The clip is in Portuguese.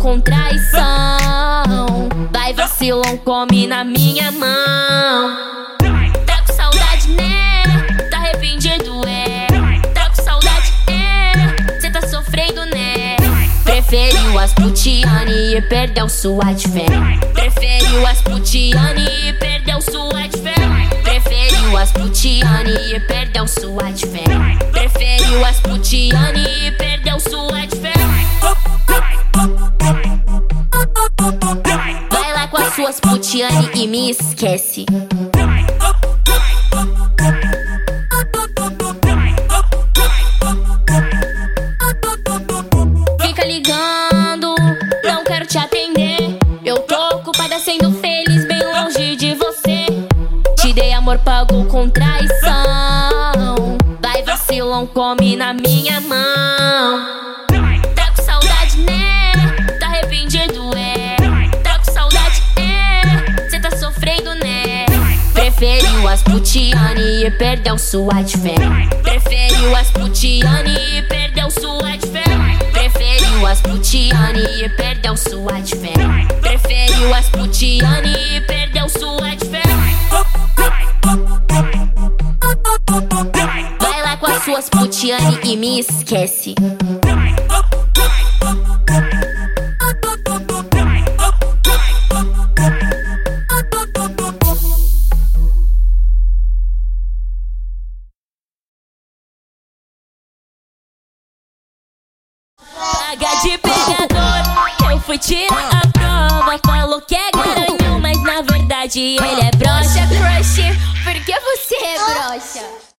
com traição. Vai vacilão, come na minha mão. Tá com saudade, né? Tá arrependido, é. Tá com saudade, é. Cê tá sofrendo, né? Preferiu as putiane e perdeu sua de fé. Preferiu as putiane e perdeu sua de fé. Preferiu as putiane e perdeu sua de fé. Preferiu as putiane e perdeu suas putiane e me esquece. Fica ligando, não quero te atender. Eu tô ocupada sendo feliz, bem longe de você. Te dei amor, pago com traição. Vai vacilão, come na minha mão. Preferiu as putiane e perdeu sua de fé. Preferiu as putiane e perdeu sua de fé. Preferiu as putiane e perdeu sua de fé. Preferiu as putiane e perdeu sua de fé. Vai lá com as suas putiane e me esquece. Paga de pegador, eu fui tirar a prova. Falou que é garanhão, mas na verdade ele é broxa, crush. Por que você é broxa?